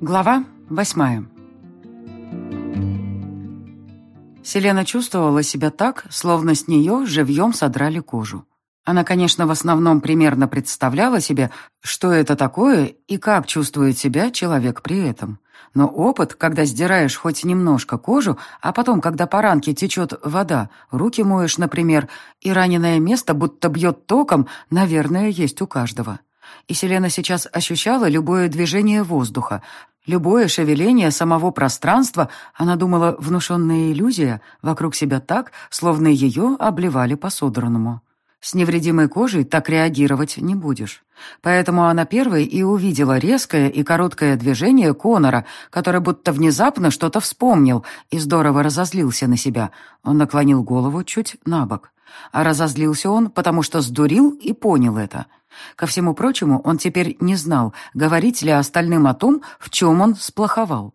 Глава восьмая Селена чувствовала себя так, словно с нее живьем содрали кожу. Она, конечно, в основном примерно представляла себе, что это такое и как чувствует себя человек при этом. Но опыт, когда сдираешь хоть немножко кожу, а потом, когда по ранке течет вода, руки моешь, например, и раненое место будто бьет током, наверное, есть у каждого. И Селена сейчас ощущала любое движение воздуха, любое шевеление самого пространства, она думала, внушенная иллюзия, вокруг себя так, словно ее обливали по-содранному. С невредимой кожей так реагировать не будешь. Поэтому она первой и увидела резкое и короткое движение Конора, который будто внезапно что-то вспомнил и здорово разозлился на себя. Он наклонил голову чуть на бок. А разозлился он, потому что сдурил и понял это. Ко всему прочему, он теперь не знал, говорить ли остальным о том, в чем он сплоховал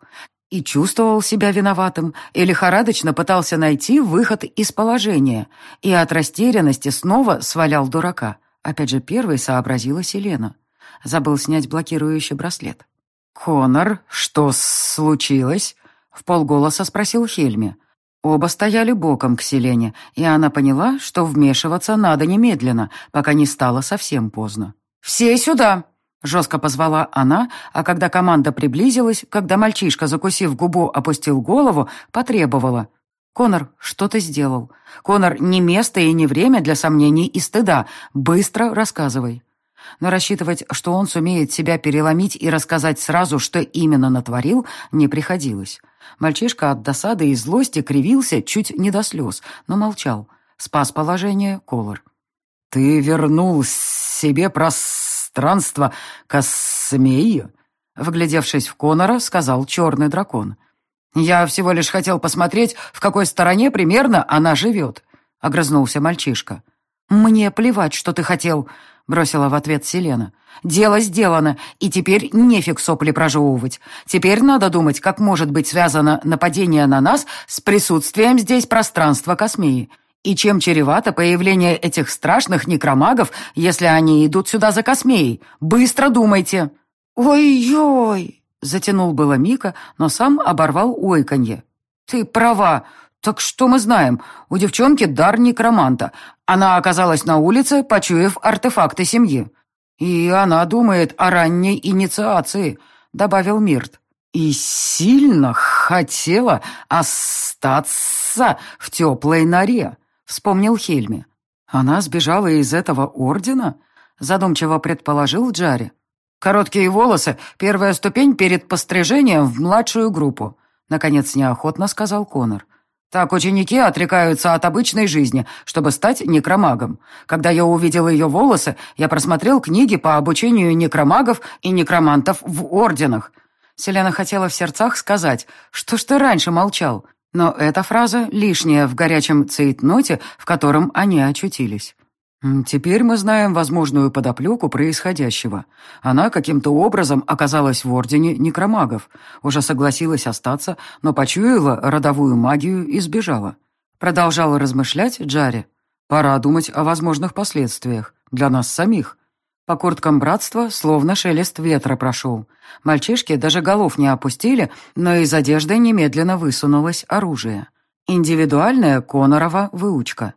и чувствовал себя виноватым, и лихорадочно пытался найти выход из положения, и от растерянности снова свалял дурака. Опять же, первой сообразила Селена. Забыл снять блокирующий браслет. «Конор, что случилось?» — в полголоса спросил Хельми. Оба стояли боком к Селене, и она поняла, что вмешиваться надо немедленно, пока не стало совсем поздно. «Все сюда!» Жестко позвала она, а когда команда приблизилась, когда мальчишка, закусив губу, опустил голову, потребовала. «Конор, что ты сделал? Конор, не место и не время для сомнений и стыда. Быстро рассказывай». Но рассчитывать, что он сумеет себя переломить и рассказать сразу, что именно натворил, не приходилось. Мальчишка от досады и злости кривился чуть не до слез, но молчал. Спас положение Колор. «Ты вернул себе прос пространство Космеи?» Вглядевшись в Конора, сказал черный дракон. «Я всего лишь хотел посмотреть, в какой стороне примерно она живет», — огрызнулся мальчишка. «Мне плевать, что ты хотел», — бросила в ответ Селена. «Дело сделано, и теперь нефиг сопли прожевывать. Теперь надо думать, как может быть связано нападение на нас с присутствием здесь пространства Космеи. И чем чревато появление этих страшных некромагов, если они идут сюда за космеей? Быстро думайте!» «Ой-ой!» — затянул было Мика, но сам оборвал ойканье. «Ты права. Так что мы знаем? У девчонки дар некроманта. Она оказалась на улице, почуяв артефакты семьи. И она думает о ранней инициации», — добавил Мирт. «И сильно хотела остаться в теплой норе». — вспомнил Хельми. «Она сбежала из этого ордена?» — задумчиво предположил Джари. «Короткие волосы — первая ступень перед пострижением в младшую группу», — наконец неохотно сказал Конор. «Так ученики отрекаются от обычной жизни, чтобы стать некромагом. Когда я увидел ее волосы, я просмотрел книги по обучению некромагов и некромантов в орденах». Селена хотела в сердцах сказать, что ж ты раньше молчал, но эта фраза лишняя в горячем цейтноте, в котором они очутились. Теперь мы знаем возможную подоплеку происходящего. Она каким-то образом оказалась в Ордене Некромагов, уже согласилась остаться, но почуяла родовую магию и сбежала. Продолжала размышлять Джари. Пора думать о возможных последствиях для нас самих. По курткам братства словно шелест ветра прошел. Мальчишки даже голов не опустили, но из одежды немедленно высунулось оружие. Индивидуальная Конорова выучка.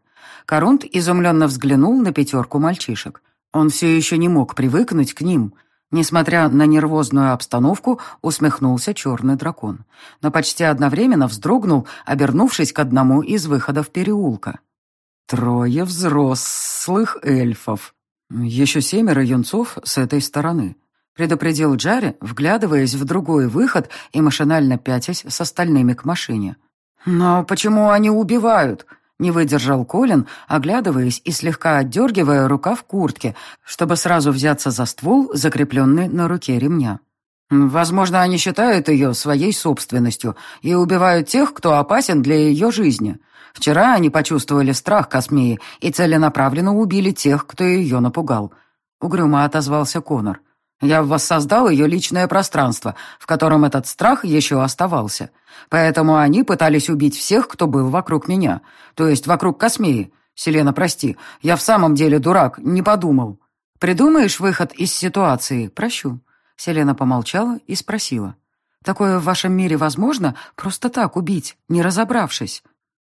Корунд изумленно взглянул на пятерку мальчишек. Он все еще не мог привыкнуть к ним. Несмотря на нервозную обстановку, усмехнулся черный дракон. Но почти одновременно вздрогнул, обернувшись к одному из выходов переулка. «Трое взрослых эльфов», «Еще семеро юнцов с этой стороны», — предупредил Джарри, вглядываясь в другой выход и машинально пятясь с остальными к машине. «Но почему они убивают?» — не выдержал Колин, оглядываясь и слегка отдергивая рука в куртке, чтобы сразу взяться за ствол, закрепленный на руке ремня. «Возможно, они считают ее своей собственностью и убивают тех, кто опасен для ее жизни. Вчера они почувствовали страх Космеи и целенаправленно убили тех, кто ее напугал. Угрюмо отозвался Конор. Я воссоздал ее личное пространство, в котором этот страх еще оставался. Поэтому они пытались убить всех, кто был вокруг меня. То есть вокруг Космеи. Селена, прости, я в самом деле дурак, не подумал. Придумаешь выход из ситуации? Прощу. Селена помолчала и спросила. Такое в вашем мире возможно просто так убить, не разобравшись?»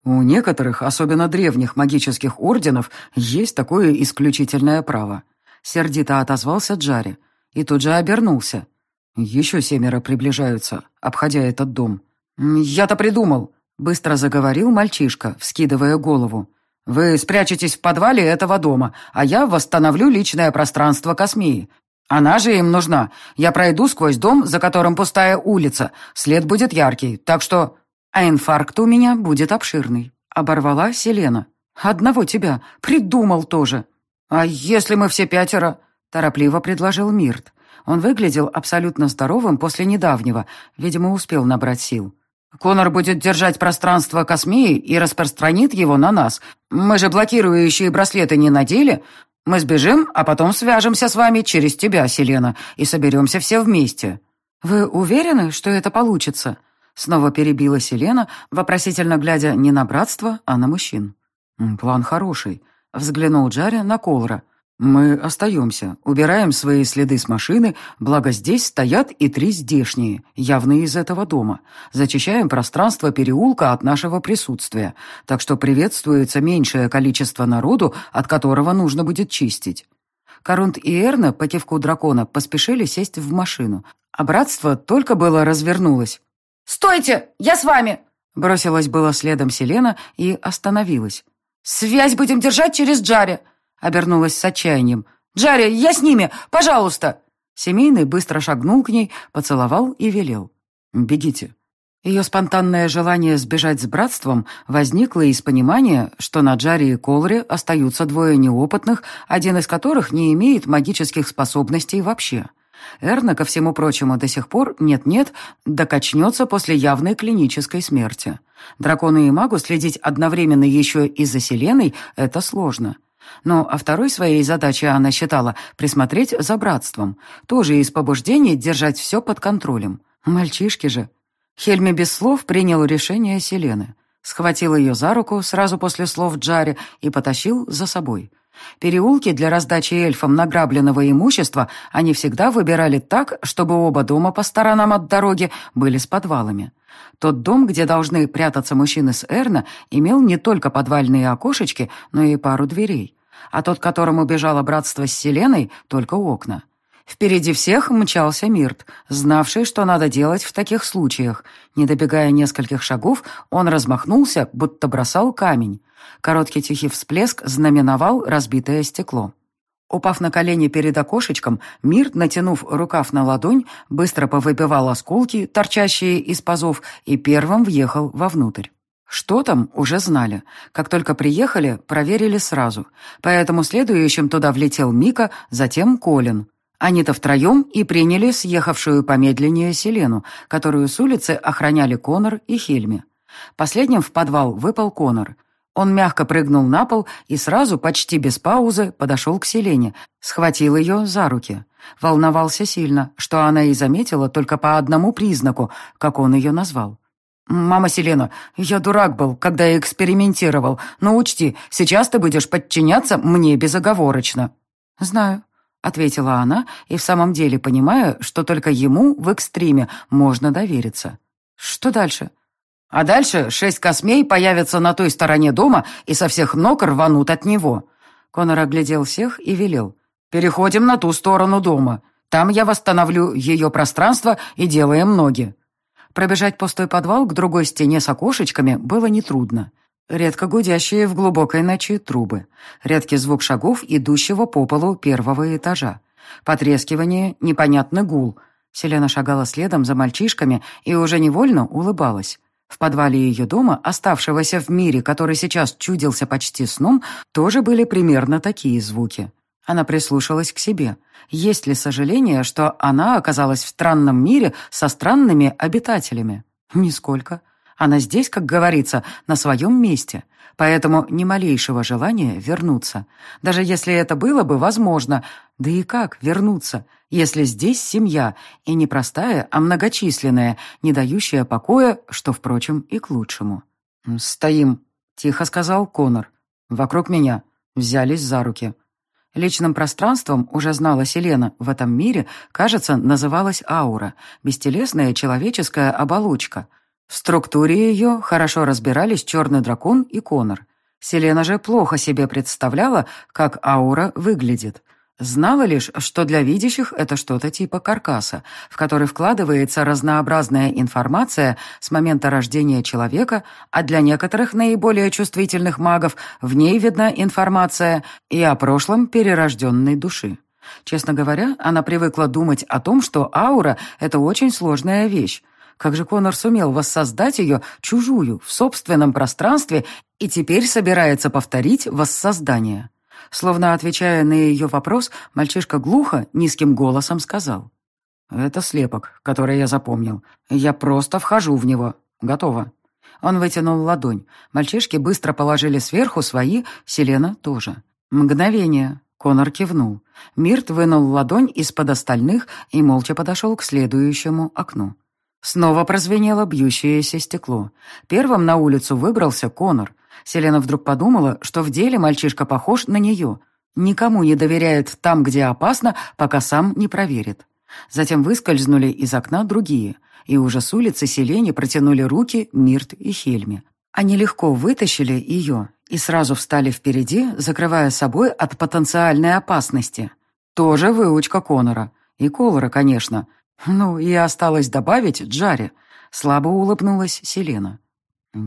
«У некоторых, особенно древних магических орденов, есть такое исключительное право», — сердито отозвался Джари и тут же обернулся. «Еще семеро приближаются, обходя этот дом». «Я-то придумал», — быстро заговорил мальчишка, вскидывая голову. «Вы спрячетесь в подвале этого дома, а я восстановлю личное пространство Космии. Она же им нужна. Я пройду сквозь дом, за которым пустая улица. След будет яркий, так что...» «А инфаркт у меня будет обширный», — оборвала Селена. «Одного тебя. Придумал тоже». «А если мы все пятеро?» — торопливо предложил Мирт. Он выглядел абсолютно здоровым после недавнего, видимо, успел набрать сил. Конор будет держать пространство космии и распространит его на нас. Мы же блокирующие браслеты не надели. Мы сбежим, а потом свяжемся с вами через тебя, Селена, и соберемся все вместе». «Вы уверены, что это получится?» Снова перебила Селена, вопросительно глядя не на братство, а на мужчин. «План хороший», — взглянул Джарри на Колра. «Мы остаемся, убираем свои следы с машины, благо здесь стоят и три здешние, явные из этого дома. Зачищаем пространство переулка от нашего присутствия, так что приветствуется меньшее количество народу, от которого нужно будет чистить». Корунд и Эрна по кивку дракона поспешили сесть в машину, а братство только было развернулось. «Стойте! Я с вами!» Бросилась было следом Селена и остановилась. «Связь будем держать через Джаре!» Обернулась с отчаянием. «Джарри, я с ними! Пожалуйста!» Семейный быстро шагнул к ней, поцеловал и велел. «Бегите». Ее спонтанное желание сбежать с братством возникло из понимания, что на Джаре и Колре остаются двое неопытных, один из которых не имеет магических способностей вообще. Эрна, ко всему прочему, до сих пор нет-нет, докачнется после явной клинической смерти. Дракону и магу следить одновременно еще и за Селеной – это сложно. Но а второй своей задачей она считала присмотреть за братством, тоже из побуждений держать все под контролем. Мальчишки же. Хельми без слов принял решение Селены. Схватил ее за руку сразу после слов Джаре и потащил за собой. Переулки для раздачи эльфам награбленного имущества они всегда выбирали так, чтобы оба дома по сторонам от дороги были с подвалами. Тот дом, где должны прятаться мужчины с Эрна, имел не только подвальные окошечки, но и пару дверей а тот, которому бежало братство с Селеной, только окна. Впереди всех мчался Мирт, знавший, что надо делать в таких случаях. Не добегая нескольких шагов, он размахнулся, будто бросал камень. Короткий тихий всплеск знаменовал разбитое стекло. Упав на колени перед окошечком, Мирт, натянув рукав на ладонь, быстро повыбивал осколки, торчащие из пазов, и первым въехал вовнутрь. Что там, уже знали. Как только приехали, проверили сразу. Поэтому следующим туда влетел Мика, затем Колин. Они-то втроем и приняли съехавшую помедленнее Селену, которую с улицы охраняли Конор и Хельми. Последним в подвал выпал Конор. Он мягко прыгнул на пол и сразу, почти без паузы, подошел к Селене, схватил ее за руки. Волновался сильно, что она и заметила только по одному признаку, как он ее назвал. «Мама Селена, я дурак был, когда экспериментировал, но учти, сейчас ты будешь подчиняться мне безоговорочно». «Знаю», — ответила она, и в самом деле понимая, что только ему в экстриме можно довериться. «Что дальше?» «А дальше шесть космей появятся на той стороне дома и со всех ног рванут от него». Конор оглядел всех и велел. «Переходим на ту сторону дома. Там я восстановлю ее пространство и делаем ноги». Пробежать пустой подвал к другой стене с окошечками было нетрудно. Редко гудящие в глубокой ночи трубы. Редкий звук шагов, идущего по полу первого этажа. Потрескивание, непонятный гул. Селена шагала следом за мальчишками и уже невольно улыбалась. В подвале ее дома, оставшегося в мире, который сейчас чудился почти сном, тоже были примерно такие звуки. Она прислушалась к себе. Есть ли сожаление, что она оказалась в странном мире со странными обитателями? Нисколько. Она здесь, как говорится, на своем месте. Поэтому ни малейшего желания вернуться. Даже если это было бы возможно. Да и как вернуться, если здесь семья, и не простая, а многочисленная, не дающая покоя, что, впрочем, и к лучшему. «Стоим», — тихо сказал Конор. «Вокруг меня. Взялись за руки». Личным пространством, уже знала Селена, в этом мире, кажется, называлась аура, бестелесная человеческая оболочка. В структуре ее хорошо разбирались черный дракон и Конор. Селена же плохо себе представляла, как аура выглядит. Знала лишь, что для видящих это что-то типа каркаса, в который вкладывается разнообразная информация с момента рождения человека, а для некоторых наиболее чувствительных магов в ней видна информация и о прошлом перерожденной души. Честно говоря, она привыкла думать о том, что аура — это очень сложная вещь. Как же Конор сумел воссоздать ее чужую, в собственном пространстве, и теперь собирается повторить воссоздание? Словно отвечая на ее вопрос, мальчишка глухо, низким голосом сказал. «Это слепок, который я запомнил. Я просто вхожу в него. Готово». Он вытянул ладонь. Мальчишки быстро положили сверху свои, Селена тоже. Мгновение. Конор кивнул. Мирт вынул ладонь из-под остальных и молча подошел к следующему окну. Снова прозвенело бьющееся стекло. Первым на улицу выбрался Конор. Селена вдруг подумала, что в деле мальчишка похож на нее. Никому не доверяет там, где опасно, пока сам не проверит. Затем выскользнули из окна другие, и уже с улицы Селене протянули руки Мирт и Хельме. Они легко вытащили ее и сразу встали впереди, закрывая собой от потенциальной опасности. Тоже выучка Конора. И Колора, конечно. Ну, и осталось добавить Джаре. Слабо улыбнулась Селена.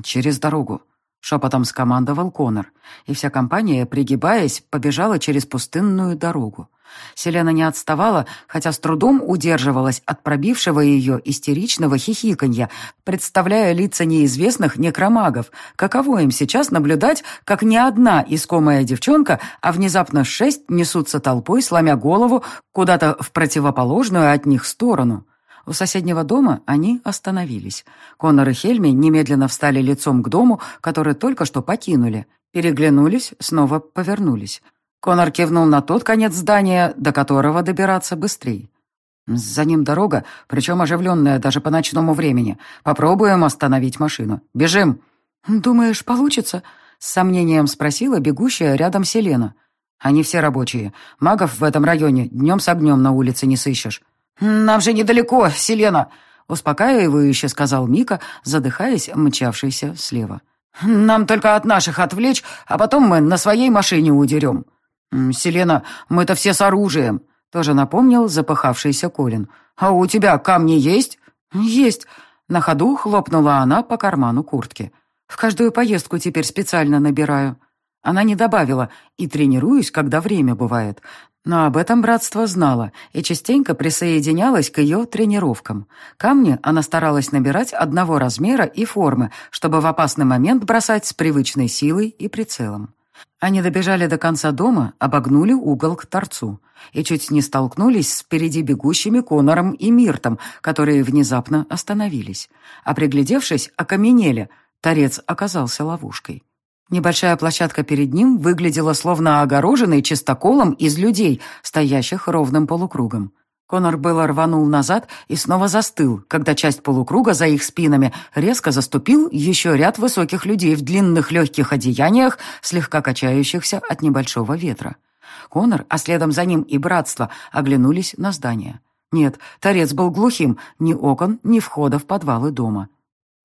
«Через дорогу», Шепотом скомандовал Конор, и вся компания, пригибаясь, побежала через пустынную дорогу. Селена не отставала, хотя с трудом удерживалась от пробившего ее истеричного хихиканья, представляя лица неизвестных некромагов. Каково им сейчас наблюдать, как не одна искомая девчонка, а внезапно шесть несутся толпой, сломя голову куда-то в противоположную от них сторону. У соседнего дома они остановились. Конор и Хельми немедленно встали лицом к дому, который только что покинули. Переглянулись, снова повернулись. Конор кивнул на тот конец здания, до которого добираться быстрее. За ним дорога, причем оживленная даже по ночному времени. Попробуем остановить машину. Бежим. «Думаешь, получится?» — с сомнением спросила бегущая рядом Селена. «Они все рабочие. Магов в этом районе днем с огнем на улице не сыщешь. «Нам же недалеко, Селена!» — успокаивающе сказал Мика, задыхаясь, мчавшийся слева. «Нам только от наших отвлечь, а потом мы на своей машине удерем». «Селена, мы-то все с оружием», — тоже напомнил запыхавшийся Колин. «А у тебя камни есть?» «Есть». На ходу хлопнула она по карману куртки. «В каждую поездку теперь специально набираю». Она не добавила «и тренируюсь, когда время бывает», но об этом братство знала и частенько присоединялась к ее тренировкам. Камни она старалась набирать одного размера и формы, чтобы в опасный момент бросать с привычной силой и прицелом. Они добежали до конца дома, обогнули угол к торцу и чуть не столкнулись с впереди бегущими Конором и Миртом, которые внезапно остановились. А приглядевшись, окаменели. Торец оказался ловушкой. Небольшая площадка перед ним выглядела словно огороженной чистоколом из людей, стоящих ровным полукругом. Конор было рванул назад и снова застыл, когда часть полукруга за их спинами резко заступил еще ряд высоких людей в длинных легких одеяниях, слегка качающихся от небольшого ветра. Конор, а следом за ним и братство, оглянулись на здание. Нет, торец был глухим, ни окон, ни входа в подвалы дома.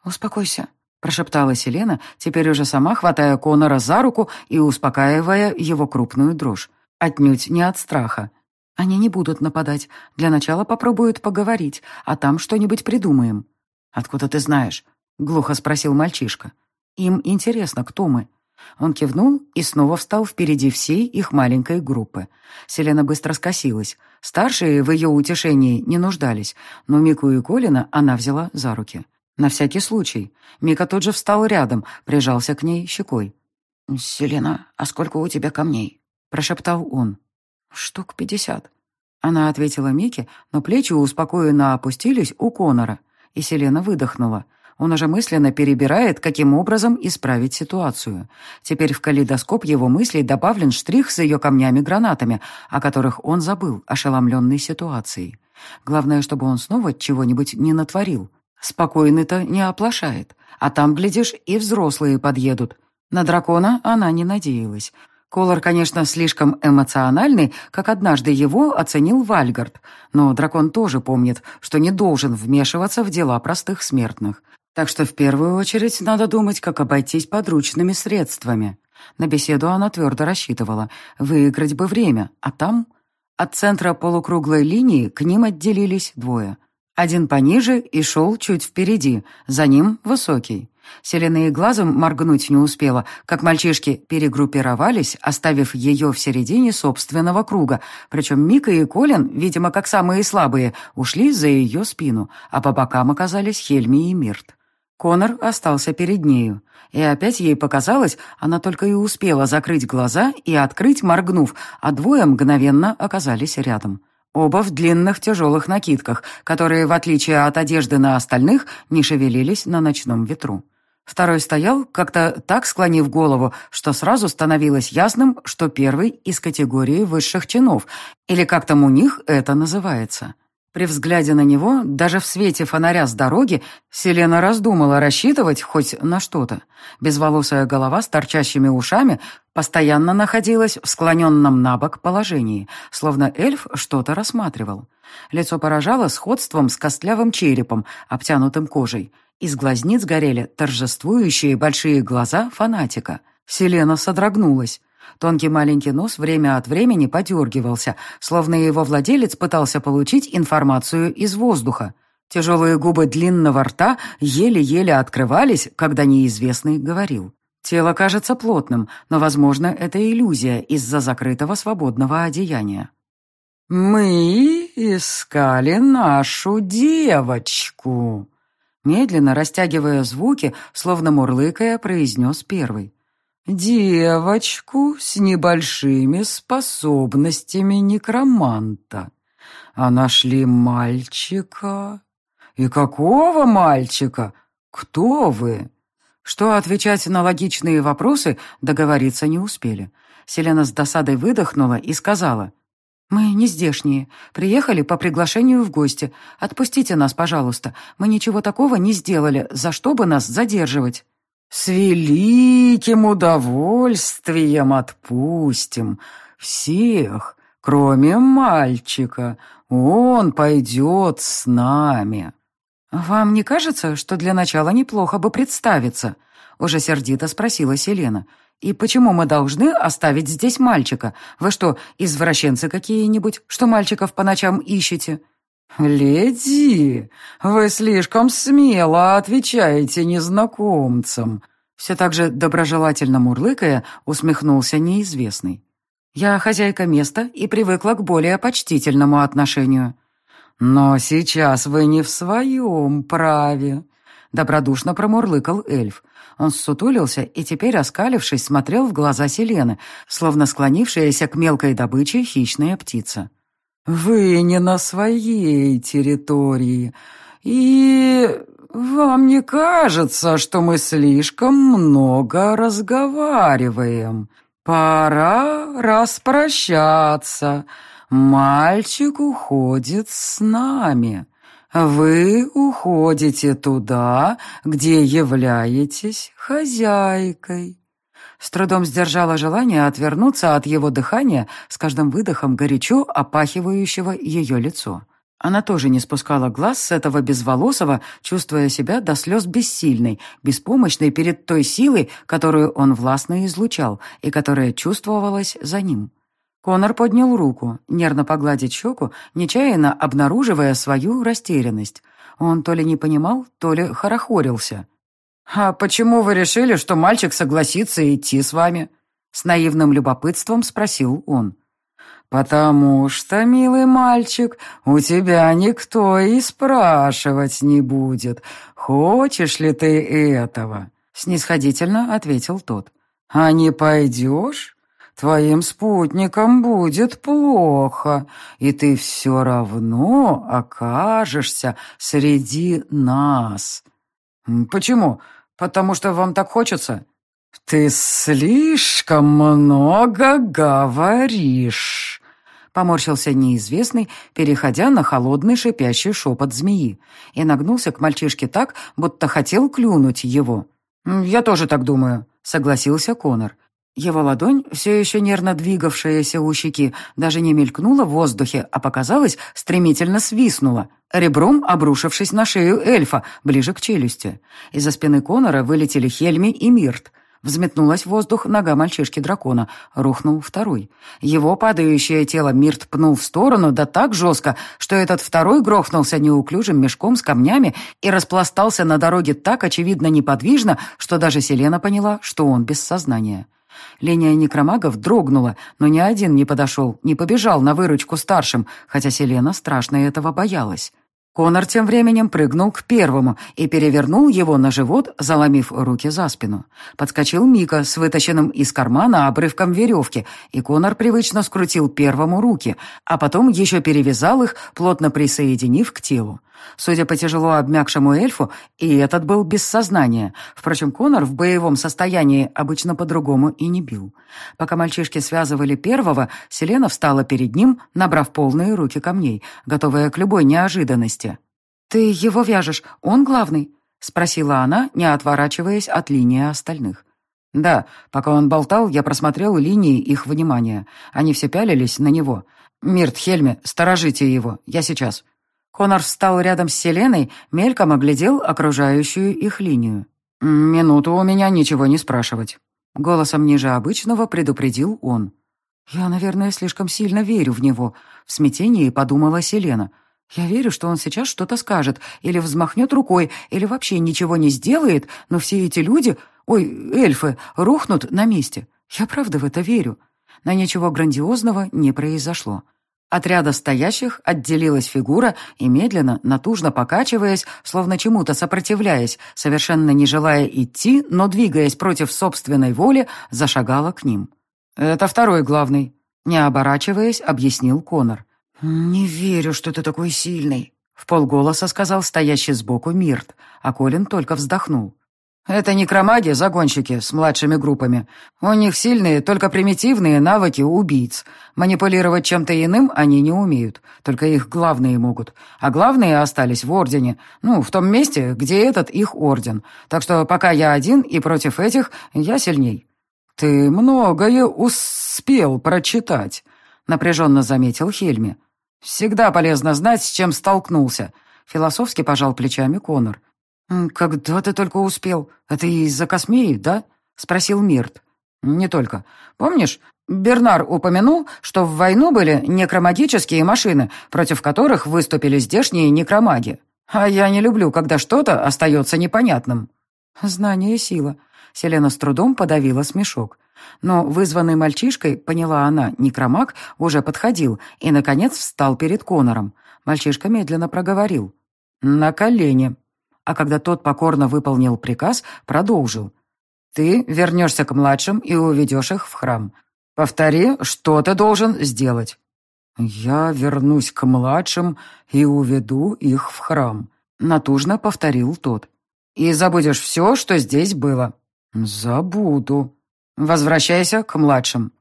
«Успокойся», прошептала Селена, теперь уже сама хватая Конора за руку и успокаивая его крупную дрожь. Отнюдь не от страха. Они не будут нападать. Для начала попробуют поговорить, а там что-нибудь придумаем. «Откуда ты знаешь?» — глухо спросил мальчишка. «Им интересно, кто мы». Он кивнул и снова встал впереди всей их маленькой группы. Селена быстро скосилась. Старшие в ее утешении не нуждались, но Мику и Колина она взяла за руки. На всякий случай. Мика тут же встал рядом, прижался к ней щекой. «Селена, а сколько у тебя камней?» — прошептал он. «Штук пятьдесят». Она ответила Мике, но плечи успокоенно опустились у Конора, и Селена выдохнула. Он уже мысленно перебирает, каким образом исправить ситуацию. Теперь в калейдоскоп его мыслей добавлен штрих с ее камнями-гранатами, о которых он забыл, ошеломленной ситуацией. Главное, чтобы он снова чего-нибудь не натворил. Спокойный-то не оплошает, а там, глядишь, и взрослые подъедут. На дракона она не надеялась. Колор, конечно, слишком эмоциональный, как однажды его оценил Вальгард, но дракон тоже помнит, что не должен вмешиваться в дела простых смертных. Так что в первую очередь надо думать, как обойтись подручными средствами. На беседу она твердо рассчитывала. Выиграть бы время, а там... От центра полукруглой линии к ним отделились двое. Один пониже и шел чуть впереди, за ним высокий. Селена и глазом моргнуть не успела, как мальчишки перегруппировались, оставив ее в середине собственного круга, причем Мика и Колин, видимо, как самые слабые, ушли за ее спину, а по бокам оказались Хельми и Мирт. Конор остался перед нею, и опять ей показалось, она только и успела закрыть глаза и открыть, моргнув, а двое мгновенно оказались рядом. Оба в длинных тяжелых накидках, которые, в отличие от одежды на остальных, не шевелились на ночном ветру. Второй стоял, как-то так склонив голову, что сразу становилось ясным, что первый из категории высших чинов, или как там у них это называется. При взгляде на него, даже в свете фонаря с дороги, Селена раздумала рассчитывать хоть на что-то. Безволосая голова с торчащими ушами постоянно находилась в склоненном на бок положении, словно эльф что-то рассматривал. Лицо поражало сходством с костлявым черепом, обтянутым кожей. Из глазниц горели торжествующие большие глаза фанатика. Селена содрогнулась. Тонкий маленький нос время от времени подергивался, словно его владелец пытался получить информацию из воздуха. Тяжелые губы длинного рта еле-еле открывались, когда неизвестный говорил. Тело кажется плотным, но, возможно, это иллюзия из-за закрытого свободного одеяния. «Мы искали нашу девочку», медленно растягивая звуки, словно мурлыкая, произнес первый. «Девочку с небольшими способностями некроманта. А нашли мальчика. И какого мальчика? Кто вы?» Что отвечать на логичные вопросы, договориться не успели. Селена с досадой выдохнула и сказала. «Мы не здешние. Приехали по приглашению в гости. Отпустите нас, пожалуйста. Мы ничего такого не сделали, за что бы нас задерживать». «С великим удовольствием отпустим всех, кроме мальчика. Он пойдет с нами». «Вам не кажется, что для начала неплохо бы представиться?» Уже сердито спросила Селена. «И почему мы должны оставить здесь мальчика? Вы что, извращенцы какие-нибудь, что мальчиков по ночам ищете?» «Леди, вы слишком смело отвечаете незнакомцам», все так же доброжелательно мурлыкая, усмехнулся неизвестный. «Я хозяйка места и привыкла к более почтительному отношению». «Но сейчас вы не в своем праве», — добродушно промурлыкал эльф. Он ссутулился и теперь, оскалившись, смотрел в глаза Селены, словно склонившаяся к мелкой добыче хищная птица. «Вы не на своей территории, и вам не кажется, что мы слишком много разговариваем? Пора распрощаться. Мальчик уходит с нами. Вы уходите туда, где являетесь хозяйкой. С трудом сдержала желание отвернуться от его дыхания с каждым выдохом горячо опахивающего ее лицо. Она тоже не спускала глаз с этого безволосого, чувствуя себя до слез бессильной, беспомощной перед той силой, которую он властно излучал и которая чувствовалась за ним. Конор поднял руку, нервно погладить щеку, нечаянно обнаруживая свою растерянность. Он то ли не понимал, то ли хорохорился. «А почему вы решили, что мальчик согласится идти с вами?» С наивным любопытством спросил он. «Потому что, милый мальчик, у тебя никто и спрашивать не будет, хочешь ли ты этого?» Снисходительно ответил тот. «А не пойдешь? Твоим спутникам будет плохо, и ты все равно окажешься среди нас». «Почему? Потому что вам так хочется?» «Ты слишком много говоришь», — поморщился неизвестный, переходя на холодный шипящий шепот змеи, и нагнулся к мальчишке так, будто хотел клюнуть его. «Я тоже так думаю», — согласился Конор. Его ладонь, все еще нервно двигавшаяся у щеки, даже не мелькнула в воздухе, а показалось, стремительно свистнула, ребром обрушившись на шею эльфа, ближе к челюсти. Из-за спины Конора вылетели Хельми и Мирт. Взметнулась в воздух нога мальчишки-дракона. Рухнул второй. Его падающее тело Мирт пнул в сторону, да так жестко, что этот второй грохнулся неуклюжим мешком с камнями и распластался на дороге так очевидно неподвижно, что даже Селена поняла, что он без сознания. Линия некромагов дрогнула, но ни один не подошел, не побежал на выручку старшим, хотя Селена страшно этого боялась. Конор тем временем прыгнул к первому и перевернул его на живот, заломив руки за спину. Подскочил Мика с вытащенным из кармана обрывком веревки, и Конор привычно скрутил первому руки, а потом еще перевязал их, плотно присоединив к телу. Судя по тяжело обмякшему эльфу, и этот был без сознания. Впрочем, Конор в боевом состоянии обычно по-другому и не бил. Пока мальчишки связывали первого, Селена встала перед ним, набрав полные руки камней, готовая к любой неожиданности. «Ты его вяжешь, он главный?» — спросила она, не отворачиваясь от линии остальных. «Да, пока он болтал, я просмотрел линии их внимания. Они все пялились на него. Мирт, Хельме, сторожите его, я сейчас». Конор встал рядом с Селеной, мельком оглядел окружающую их линию. «Минуту у меня ничего не спрашивать». Голосом ниже обычного предупредил он. «Я, наверное, слишком сильно верю в него», — в смятении подумала Селена. «Я верю, что он сейчас что-то скажет, или взмахнет рукой, или вообще ничего не сделает, но все эти люди, ой, эльфы, рухнут на месте. Я правда в это верю». Но ничего грандиозного не произошло. От ряда стоящих отделилась фигура и медленно, натужно покачиваясь, словно чему-то сопротивляясь, совершенно не желая идти, но двигаясь против собственной воли, зашагала к ним. «Это второй главный», — не оборачиваясь, объяснил Конор. «Не верю, что ты такой сильный», — в полголоса сказал стоящий сбоку Мирт, а Колин только вздохнул. Это некромаги-загонщики с младшими группами. У них сильные, только примитивные навыки убийц. Манипулировать чем-то иным они не умеют, только их главные могут. А главные остались в Ордене, ну, в том месте, где этот их Орден. Так что пока я один и против этих, я сильней». «Ты многое успел прочитать», — напряженно заметил Хельми. «Всегда полезно знать, с чем столкнулся», — философски пожал плечами Конор. «Когда ты только успел? Это из-за Космеи, да?» — спросил Мирт. «Не только. Помнишь, Бернар упомянул, что в войну были некромагические машины, против которых выступили здешние некромаги. А я не люблю, когда что-то остается непонятным». «Знание — сила». Селена с трудом подавила смешок. Но вызванный мальчишкой, поняла она, некромаг уже подходил и, наконец, встал перед Конором. Мальчишка медленно проговорил. «На колени» а когда тот покорно выполнил приказ, продолжил. «Ты вернешься к младшим и уведешь их в храм. Повтори, что ты должен сделать». «Я вернусь к младшим и уведу их в храм», — натужно повторил тот. «И забудешь все, что здесь было». «Забуду». «Возвращайся к младшим».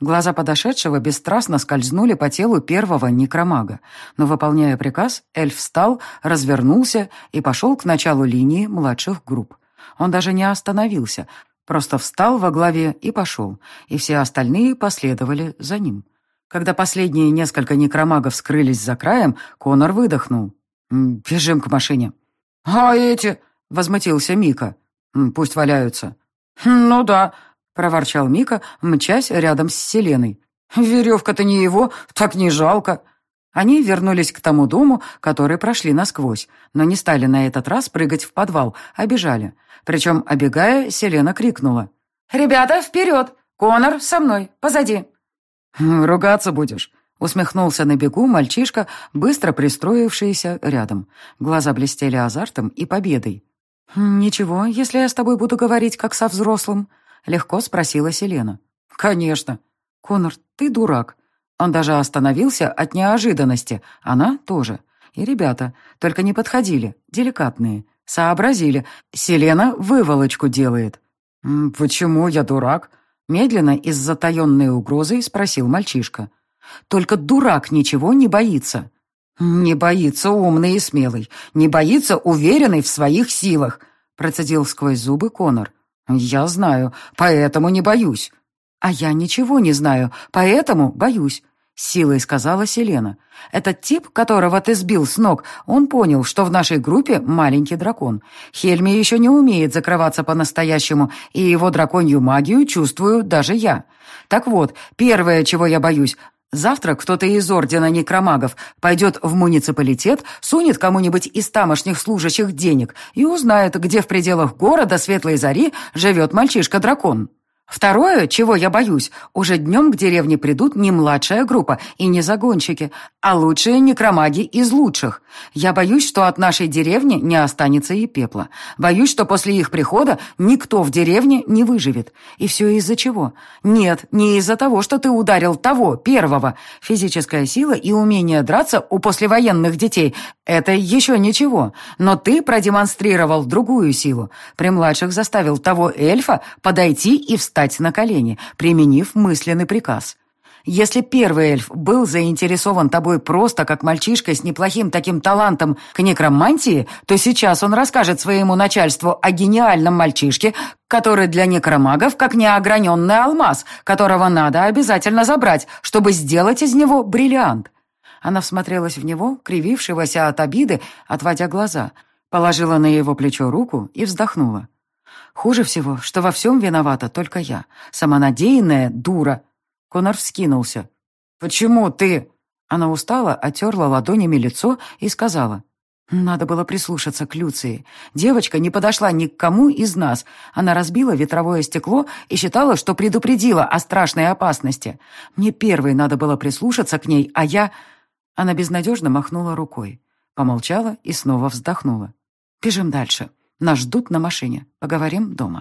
Глаза подошедшего бесстрастно скользнули по телу первого некромага, но, выполняя приказ, эльф встал, развернулся и пошел к началу линии младших групп. Он даже не остановился, просто встал во главе и пошел, и все остальные последовали за ним. Когда последние несколько некромагов скрылись за краем, Конор выдохнул. «Бежим к машине». «А эти?» — возмутился Мика. «Пусть валяются». «Ну да», — проворчал Мика, мчась рядом с Селеной. «Веревка-то не его, так не жалко». Они вернулись к тому дому, который прошли насквозь, но не стали на этот раз прыгать в подвал, а бежали. Причем, обегая, Селена крикнула. «Ребята, вперед! Конор, со мной, позади!» «Ругаться будешь», — усмехнулся на бегу мальчишка, быстро пристроившийся рядом. Глаза блестели азартом и победой. «Ничего, если я с тобой буду говорить, как со взрослым», — легко спросила Селена. «Конечно». «Конор, ты дурак». Он даже остановился от неожиданности. Она тоже. И ребята. Только не подходили. Деликатные. Сообразили. Селена выволочку делает. «Почему я дурак?» Медленно и с затаенной угрозой спросил мальчишка. «Только дурак ничего не боится». «Не боится умный и смелый. Не боится уверенный в своих силах», процедил сквозь зубы Конор. «Я знаю, поэтому не боюсь». «А я ничего не знаю, поэтому боюсь», — силой сказала Селена. «Этот тип, которого ты сбил с ног, он понял, что в нашей группе маленький дракон. Хельми еще не умеет закрываться по-настоящему, и его драконью магию чувствую даже я. Так вот, первое, чего я боюсь, Завтра кто-то из Ордена Некромагов пойдет в муниципалитет, сунет кому-нибудь из тамошних служащих денег и узнает, где в пределах города Светлой Зари живет мальчишка-дракон. Второе, чего я боюсь, уже днем к деревне придут не младшая группа и не загонщики, а лучшие некромаги из лучших. Я боюсь, что от нашей деревни не останется и пепла. Боюсь, что после их прихода никто в деревне не выживет. И все из-за чего? Нет, не из-за того, что ты ударил того, первого. Физическая сила и умение драться у послевоенных детей – это еще ничего. Но ты продемонстрировал другую силу. При младших заставил того эльфа подойти и встать на колени, применив мысленный приказ. Если первый эльф был заинтересован тобой просто как мальчишка с неплохим таким талантом к некромантии, то сейчас он расскажет своему начальству о гениальном мальчишке, который для некромагов как неограненный алмаз, которого надо обязательно забрать, чтобы сделать из него бриллиант. Она всмотрелась в него, кривившегося от обиды, отводя глаза, положила на его плечо руку и вздохнула. Хуже всего, что во всем виновата только я. Самонадеянная дура. Конор вскинулся. «Почему ты?» Она устала, отерла ладонями лицо и сказала. «Надо было прислушаться к Люции. Девочка не подошла ни к кому из нас. Она разбила ветровое стекло и считала, что предупредила о страшной опасности. Мне первой надо было прислушаться к ней, а я...» Она безнадежно махнула рукой. Помолчала и снова вздохнула. «Бежим дальше. Нас ждут на машине. Поговорим дома».